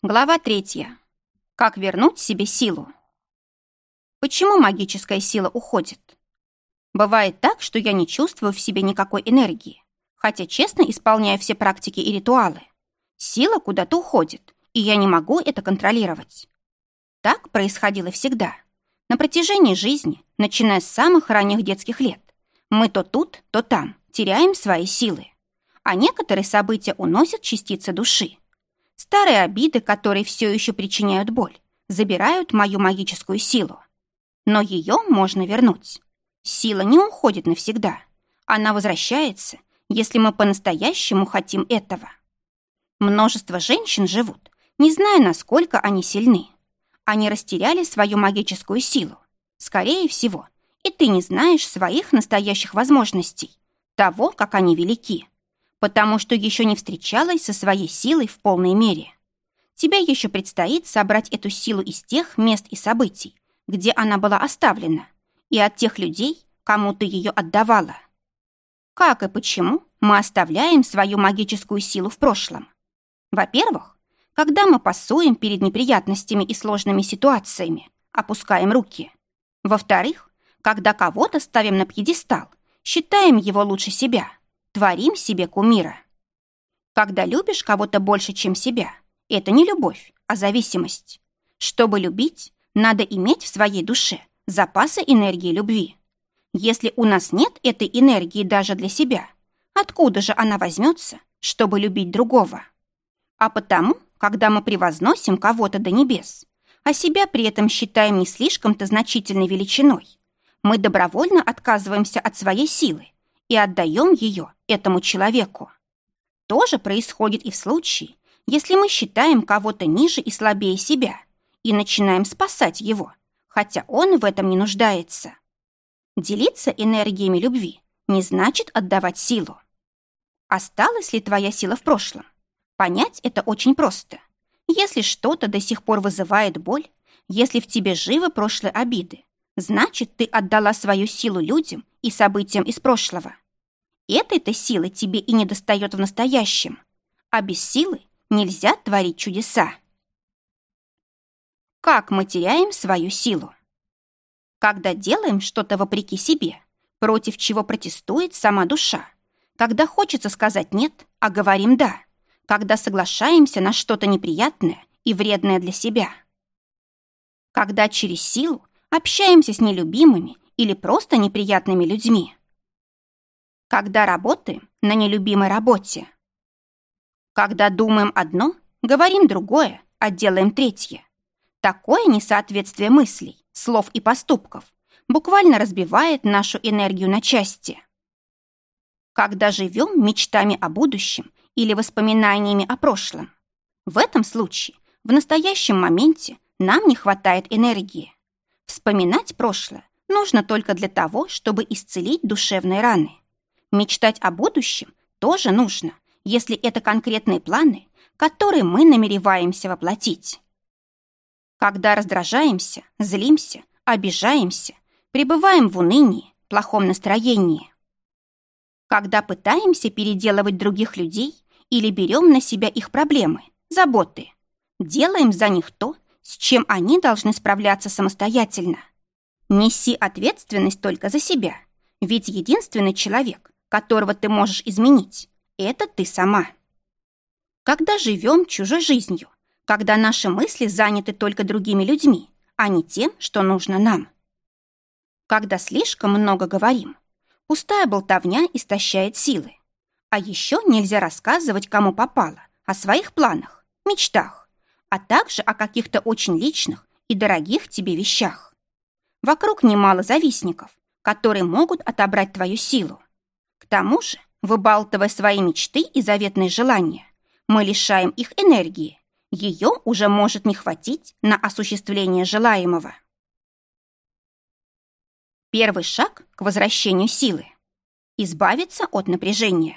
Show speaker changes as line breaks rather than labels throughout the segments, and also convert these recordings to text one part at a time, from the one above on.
Глава третья. Как вернуть себе силу? Почему магическая сила уходит? Бывает так, что я не чувствую в себе никакой энергии, хотя честно исполняю все практики и ритуалы. Сила куда-то уходит, и я не могу это контролировать. Так происходило всегда. На протяжении жизни, начиная с самых ранних детских лет, мы то тут, то там теряем свои силы, а некоторые события уносят частицы души. Старые обиды, которые все еще причиняют боль, забирают мою магическую силу. Но ее можно вернуть. Сила не уходит навсегда. Она возвращается, если мы по-настоящему хотим этого. Множество женщин живут, не зная, насколько они сильны. Они растеряли свою магическую силу. Скорее всего, и ты не знаешь своих настоящих возможностей, того, как они велики потому что еще не встречалась со своей силой в полной мере. Тебе еще предстоит собрать эту силу из тех мест и событий, где она была оставлена, и от тех людей, кому ты ее отдавала. Как и почему мы оставляем свою магическую силу в прошлом? Во-первых, когда мы пасуем перед неприятностями и сложными ситуациями, опускаем руки. Во-вторых, когда кого-то ставим на пьедестал, считаем его лучше себя – творим себе кумира. Когда любишь кого-то больше, чем себя, это не любовь, а зависимость. Чтобы любить, надо иметь в своей душе запасы энергии любви. Если у нас нет этой энергии даже для себя, откуда же она возьмется, чтобы любить другого? А потому, когда мы превозносим кого-то до небес, а себя при этом считаем не слишком-то значительной величиной, мы добровольно отказываемся от своей силы и отдаем ее этому человеку. То же происходит и в случае, если мы считаем кого-то ниже и слабее себя и начинаем спасать его, хотя он в этом не нуждается. Делиться энергиями любви не значит отдавать силу. Осталась ли твоя сила в прошлом? Понять это очень просто. Если что-то до сих пор вызывает боль, если в тебе живы прошлые обиды, значит, ты отдала свою силу людям и событиям из прошлого. Этой-то силы тебе и не достает в настоящем. А без силы нельзя творить чудеса. Как мы теряем свою силу? Когда делаем что-то вопреки себе, против чего протестует сама душа, когда хочется сказать «нет», а говорим «да», когда соглашаемся на что-то неприятное и вредное для себя. Когда через силу общаемся с нелюбимыми или просто неприятными людьми когда работаем на нелюбимой работе. Когда думаем одно, говорим другое, а делаем третье. Такое несоответствие мыслей, слов и поступков буквально разбивает нашу энергию на части. Когда живем мечтами о будущем или воспоминаниями о прошлом, в этом случае, в настоящем моменте нам не хватает энергии. Вспоминать прошлое нужно только для того, чтобы исцелить душевные раны. Мечтать о будущем тоже нужно, если это конкретные планы, которые мы намереваемся воплотить. Когда раздражаемся, злимся, обижаемся, пребываем в унынии, плохом настроении. Когда пытаемся переделывать других людей или берем на себя их проблемы, заботы, делаем за них то, с чем они должны справляться самостоятельно. Неси ответственность только за себя, ведь единственный человек, которого ты можешь изменить, это ты сама. Когда живем чужой жизнью, когда наши мысли заняты только другими людьми, а не тем, что нужно нам. Когда слишком много говорим, пустая болтовня истощает силы. А еще нельзя рассказывать, кому попало, о своих планах, мечтах, а также о каких-то очень личных и дорогих тебе вещах. Вокруг немало завистников, которые могут отобрать твою силу тому же, выбалтывая свои мечты и заветные желания, мы лишаем их энергии. Ее уже может не хватить на осуществление желаемого. Первый шаг к возвращению силы – избавиться от напряжения.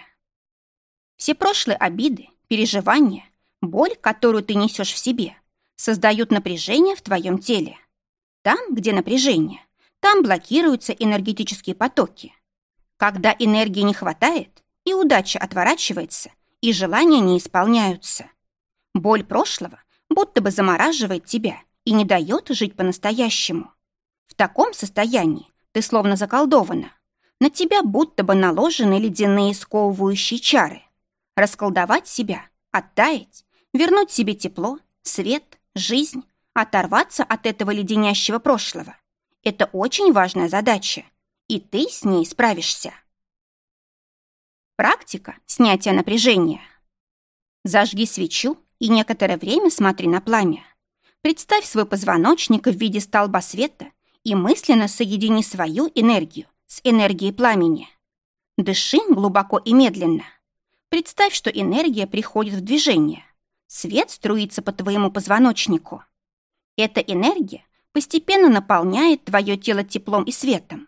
Все прошлые обиды, переживания, боль, которую ты несешь в себе, создают напряжение в твоем теле. Там, где напряжение, там блокируются энергетические потоки – когда энергии не хватает, и удача отворачивается, и желания не исполняются. Боль прошлого будто бы замораживает тебя и не дает жить по-настоящему. В таком состоянии ты словно заколдована. На тебя будто бы наложены ледяные сковывающие чары. Расколдовать себя, оттаять, вернуть себе тепло, свет, жизнь, оторваться от этого леденящего прошлого. Это очень важная задача, и ты с ней справишься. Практика снятия напряжения. Зажги свечу и некоторое время смотри на пламя. Представь свой позвоночник в виде столба света и мысленно соедини свою энергию с энергией пламени. Дыши глубоко и медленно. Представь, что энергия приходит в движение. Свет струится по твоему позвоночнику. Эта энергия постепенно наполняет твое тело теплом и светом.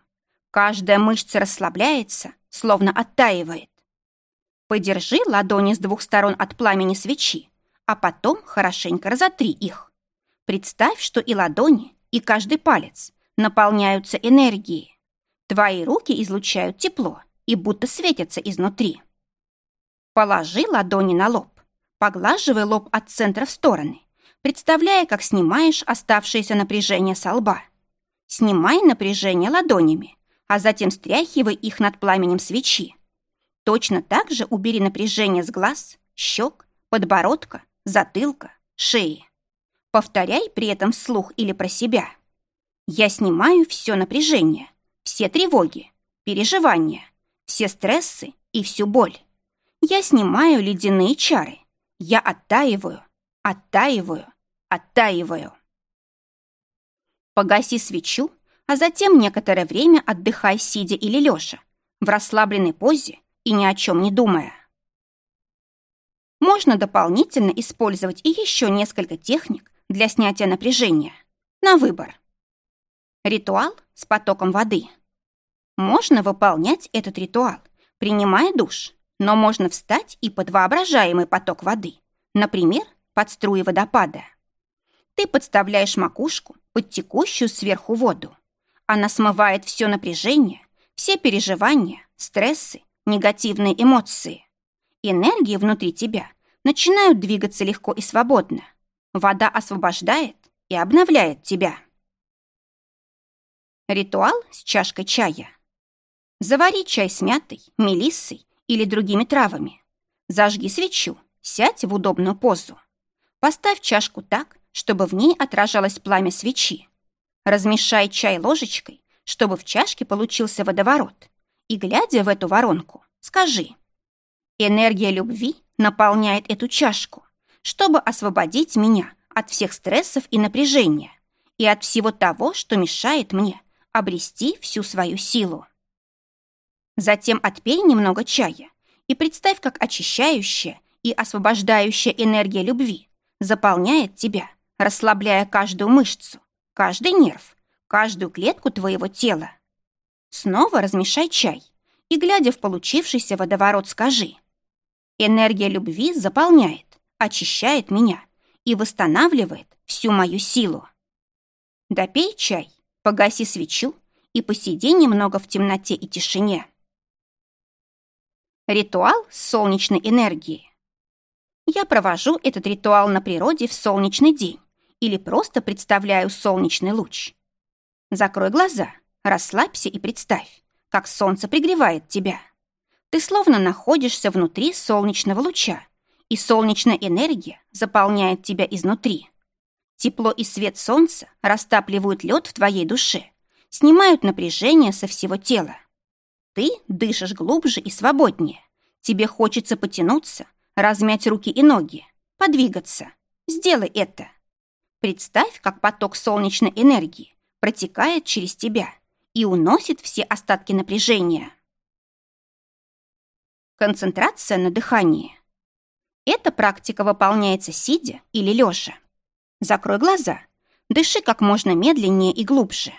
Каждая мышца расслабляется, словно оттаивает. Подержи ладони с двух сторон от пламени свечи, а потом хорошенько разотри их. Представь, что и ладони, и каждый палец наполняются энергией. Твои руки излучают тепло и будто светятся изнутри. Положи ладони на лоб, поглаживай лоб от центра в стороны, представляя, как снимаешь оставшееся напряжение со лба. Снимай напряжение ладонями, а затем стряхивай их над пламенем свечи. Точно так же убери напряжение с глаз, щек, подбородка, затылка, шеи. Повторяй при этом вслух или про себя. Я снимаю все напряжение, все тревоги, переживания, все стрессы и всю боль. Я снимаю ледяные чары. Я оттаиваю, оттаиваю, оттаиваю. Погаси свечу, а затем некоторое время отдыхай, сидя или лежа, в расслабленной позе и ни о чем не думая. Можно дополнительно использовать и еще несколько техник для снятия напряжения. На выбор. Ритуал с потоком воды. Можно выполнять этот ритуал, принимая душ, но можно встать и под воображаемый поток воды, например, под струи водопада. Ты подставляешь макушку под текущую сверху воду. Она смывает все напряжение, все переживания, стрессы, негативные эмоции. Энергии внутри тебя начинают двигаться легко и свободно. Вода освобождает и обновляет тебя. Ритуал с чашкой чая. Завари чай с мятой, мелиссой или другими травами. Зажги свечу, сядь в удобную позу. Поставь чашку так, чтобы в ней отражалось пламя свечи. Размешай чай ложечкой, чтобы в чашке получился водоворот. И, глядя в эту воронку, скажи. Энергия любви наполняет эту чашку, чтобы освободить меня от всех стрессов и напряжения и от всего того, что мешает мне обрести всю свою силу. Затем отпей немного чая и представь, как очищающая и освобождающая энергия любви заполняет тебя, расслабляя каждую мышцу, каждый нерв, каждую клетку твоего тела. Снова размешай чай и, глядя в получившийся водоворот, скажи «Энергия любви заполняет, очищает меня и восстанавливает всю мою силу». Допей чай, погаси свечу и посиди немного в темноте и тишине. Ритуал солнечной энергии. Я провожу этот ритуал на природе в солнечный день или просто представляю солнечный луч. Закрой глаза, расслабься и представь, как солнце пригревает тебя. Ты словно находишься внутри солнечного луча, и солнечная энергия заполняет тебя изнутри. Тепло и свет солнца растапливают лед в твоей душе, снимают напряжение со всего тела. Ты дышишь глубже и свободнее. Тебе хочется потянуться, размять руки и ноги, подвигаться. Сделай это. Представь, как поток солнечной энергии протекает через тебя и уносит все остатки напряжения. Концентрация на дыхании. Эта практика выполняется сидя или лежа. Закрой глаза, дыши как можно медленнее и глубже.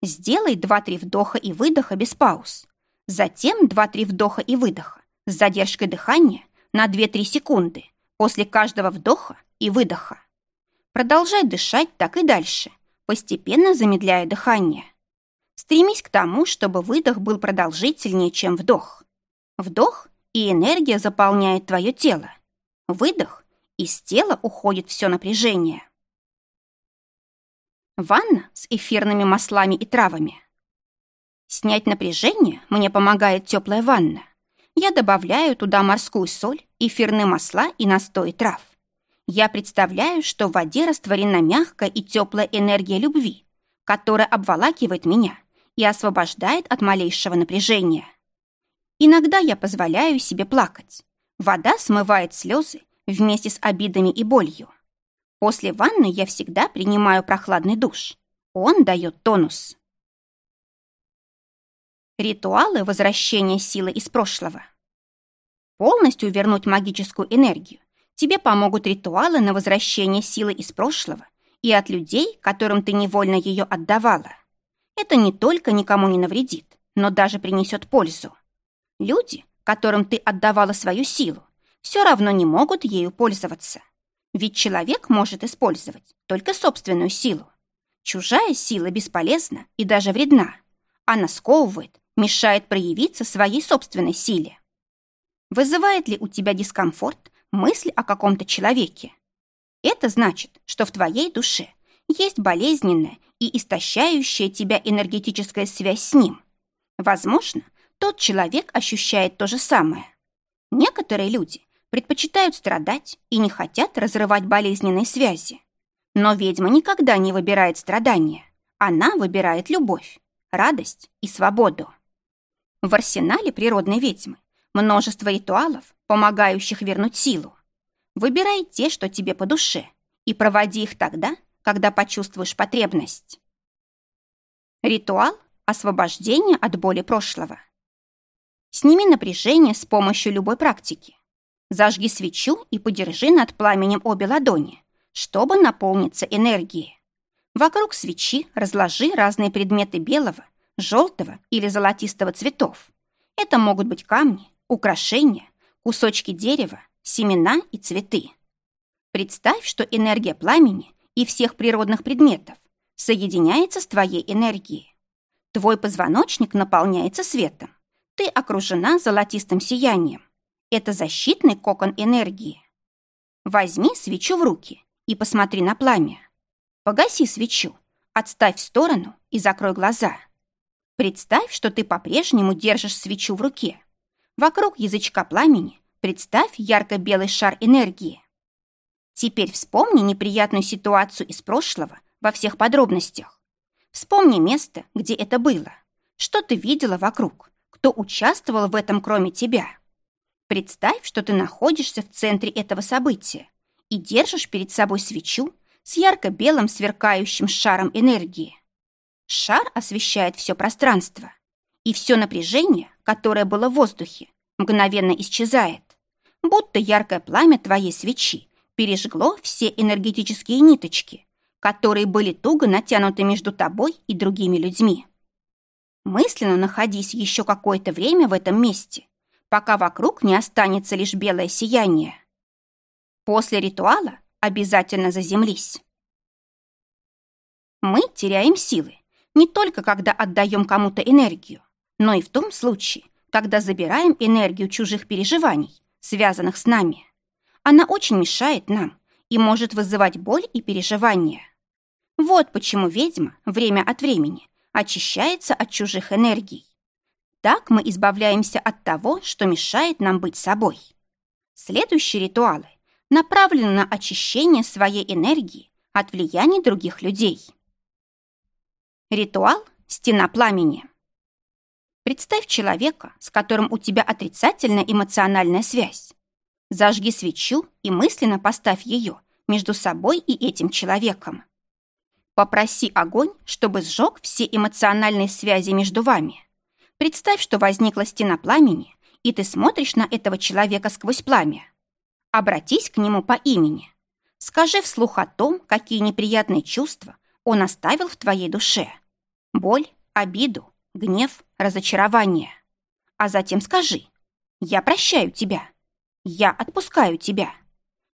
Сделай 2-3 вдоха и выдоха без пауз. Затем 2-3 вдоха и выдоха с задержкой дыхания на 2-3 секунды после каждого вдоха и выдоха. Продолжай дышать так и дальше, постепенно замедляя дыхание. Стремись к тому, чтобы выдох был продолжительнее, чем вдох. Вдох, и энергия заполняет твое тело. Выдох, Из тела уходит все напряжение. Ванна с эфирными маслами и травами. Снять напряжение мне помогает теплая ванна. Я добавляю туда морскую соль, эфирные масла и настой трав. Я представляю, что в воде растворена мягкая и теплая энергия любви, которая обволакивает меня и освобождает от малейшего напряжения. Иногда я позволяю себе плакать. Вода смывает слезы вместе с обидами и болью. После ванны я всегда принимаю прохладный душ. Он дает тонус. Ритуалы возвращения силы из прошлого. Полностью вернуть магическую энергию тебе помогут ритуалы на возвращение силы из прошлого и от людей, которым ты невольно ее отдавала. Это не только никому не навредит, но даже принесет пользу. Люди, которым ты отдавала свою силу, все равно не могут ею пользоваться. Ведь человек может использовать только собственную силу. Чужая сила бесполезна и даже вредна. Она сковывает, мешает проявиться своей собственной силе. Вызывает ли у тебя дискомфорт мысль о каком-то человеке? Это значит, что в твоей душе есть болезненная и истощающая тебя энергетическая связь с ним. Возможно, тот человек ощущает то же самое. Некоторые люди предпочитают страдать и не хотят разрывать болезненные связи. Но ведьма никогда не выбирает страдания. Она выбирает любовь, радость и свободу. В арсенале природной ведьмы множество ритуалов, помогающих вернуть силу. Выбирай те, что тебе по душе, и проводи их тогда, когда почувствуешь потребность. Ритуал освобождения от боли прошлого. Сними напряжение с помощью любой практики. Зажги свечу и подержи над пламенем обе ладони, чтобы наполниться энергией. Вокруг свечи разложи разные предметы белого, желтого или золотистого цветов. Это могут быть камни, украшения, кусочки дерева, семена и цветы. Представь, что энергия пламени и всех природных предметов соединяется с твоей энергией. Твой позвоночник наполняется светом. Ты окружена золотистым сиянием. Это защитный кокон энергии. Возьми свечу в руки и посмотри на пламя. Погаси свечу, отставь в сторону и закрой глаза. Представь, что ты по-прежнему держишь свечу в руке. Вокруг язычка пламени представь ярко-белый шар энергии. Теперь вспомни неприятную ситуацию из прошлого во всех подробностях. Вспомни место, где это было. Что ты видела вокруг? Кто участвовал в этом, кроме тебя? Представь, что ты находишься в центре этого события и держишь перед собой свечу с ярко-белым сверкающим шаром энергии. Шар освещает все пространство, и все напряжение, которое было в воздухе, мгновенно исчезает, будто яркое пламя твоей свечи пережгло все энергетические ниточки, которые были туго натянуты между тобой и другими людьми. Мысленно находись еще какое-то время в этом месте пока вокруг не останется лишь белое сияние. После ритуала обязательно заземлись. Мы теряем силы не только когда отдаем кому-то энергию, но и в том случае, когда забираем энергию чужих переживаний, связанных с нами. Она очень мешает нам и может вызывать боль и переживания. Вот почему ведьма время от времени очищается от чужих энергий. Так мы избавляемся от того, что мешает нам быть собой. Следующие ритуалы направлены на очищение своей энергии от влияния других людей. Ритуал «Стена пламени». Представь человека, с которым у тебя отрицательная эмоциональная связь. Зажги свечу и мысленно поставь ее между собой и этим человеком. Попроси огонь, чтобы сжег все эмоциональные связи между вами. Представь, что возникла стена пламени, и ты смотришь на этого человека сквозь пламя. Обратись к нему по имени. Скажи вслух о том, какие неприятные чувства он оставил в твоей душе. Боль, обиду, гнев, разочарование. А затем скажи «Я прощаю тебя. Я отпускаю тебя.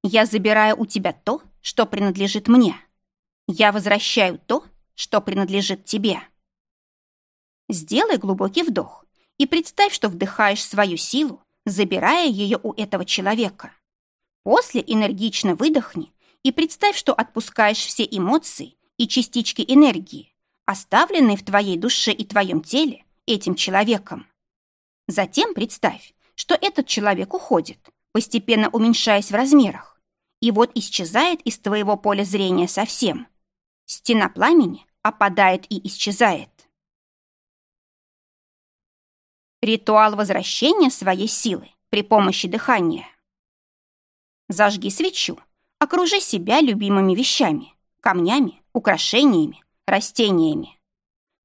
Я забираю у тебя то, что принадлежит мне. Я возвращаю то, что принадлежит тебе». Сделай глубокий вдох и представь, что вдыхаешь свою силу, забирая ее у этого человека. После энергично выдохни и представь, что отпускаешь все эмоции и частички энергии, оставленные в твоей душе и твоем теле этим человеком. Затем представь, что этот человек уходит, постепенно уменьшаясь в размерах, и вот исчезает из твоего поля зрения совсем. Стена пламени опадает и исчезает. Ритуал возвращения своей силы при помощи дыхания. Зажги свечу, окружи себя любимыми вещами, камнями, украшениями, растениями.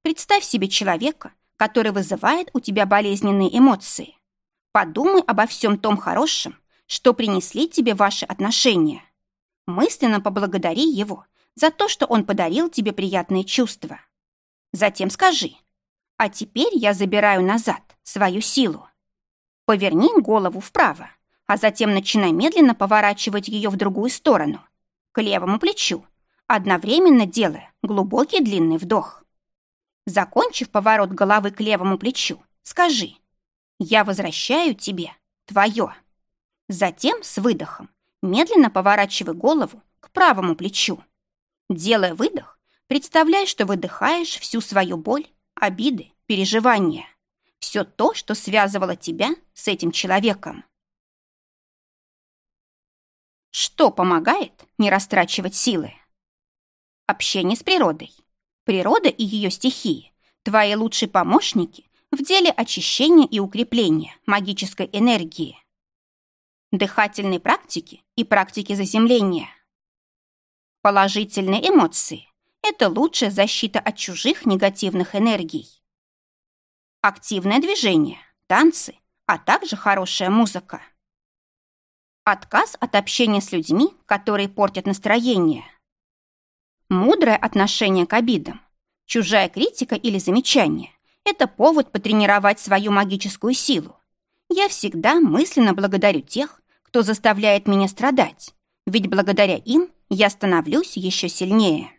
Представь себе человека, который вызывает у тебя болезненные эмоции. Подумай обо всем том хорошем, что принесли тебе ваши отношения. Мысленно поблагодари его за то, что он подарил тебе приятные чувства. Затем скажи, а теперь я забираю назад свою силу. Поверни голову вправо, а затем начинай медленно поворачивать ее в другую сторону, к левому плечу, одновременно делая глубокий длинный вдох. Закончив поворот головы к левому плечу, скажи «Я возвращаю тебе твое». Затем с выдохом медленно поворачивай голову к правому плечу. Делая выдох, представляй, что выдыхаешь всю свою боль, обиды, переживания. Все то, что связывало тебя с этим человеком. Что помогает не растрачивать силы? Общение с природой. Природа и ее стихии – твои лучшие помощники в деле очищения и укрепления магической энергии. Дыхательные практики и практики заземления. Положительные эмоции – это лучшая защита от чужих негативных энергий. Активное движение, танцы, а также хорошая музыка. Отказ от общения с людьми, которые портят настроение. Мудрое отношение к обидам. Чужая критика или замечание – это повод потренировать свою магическую силу. Я всегда мысленно благодарю тех, кто заставляет меня страдать, ведь благодаря им я становлюсь еще сильнее.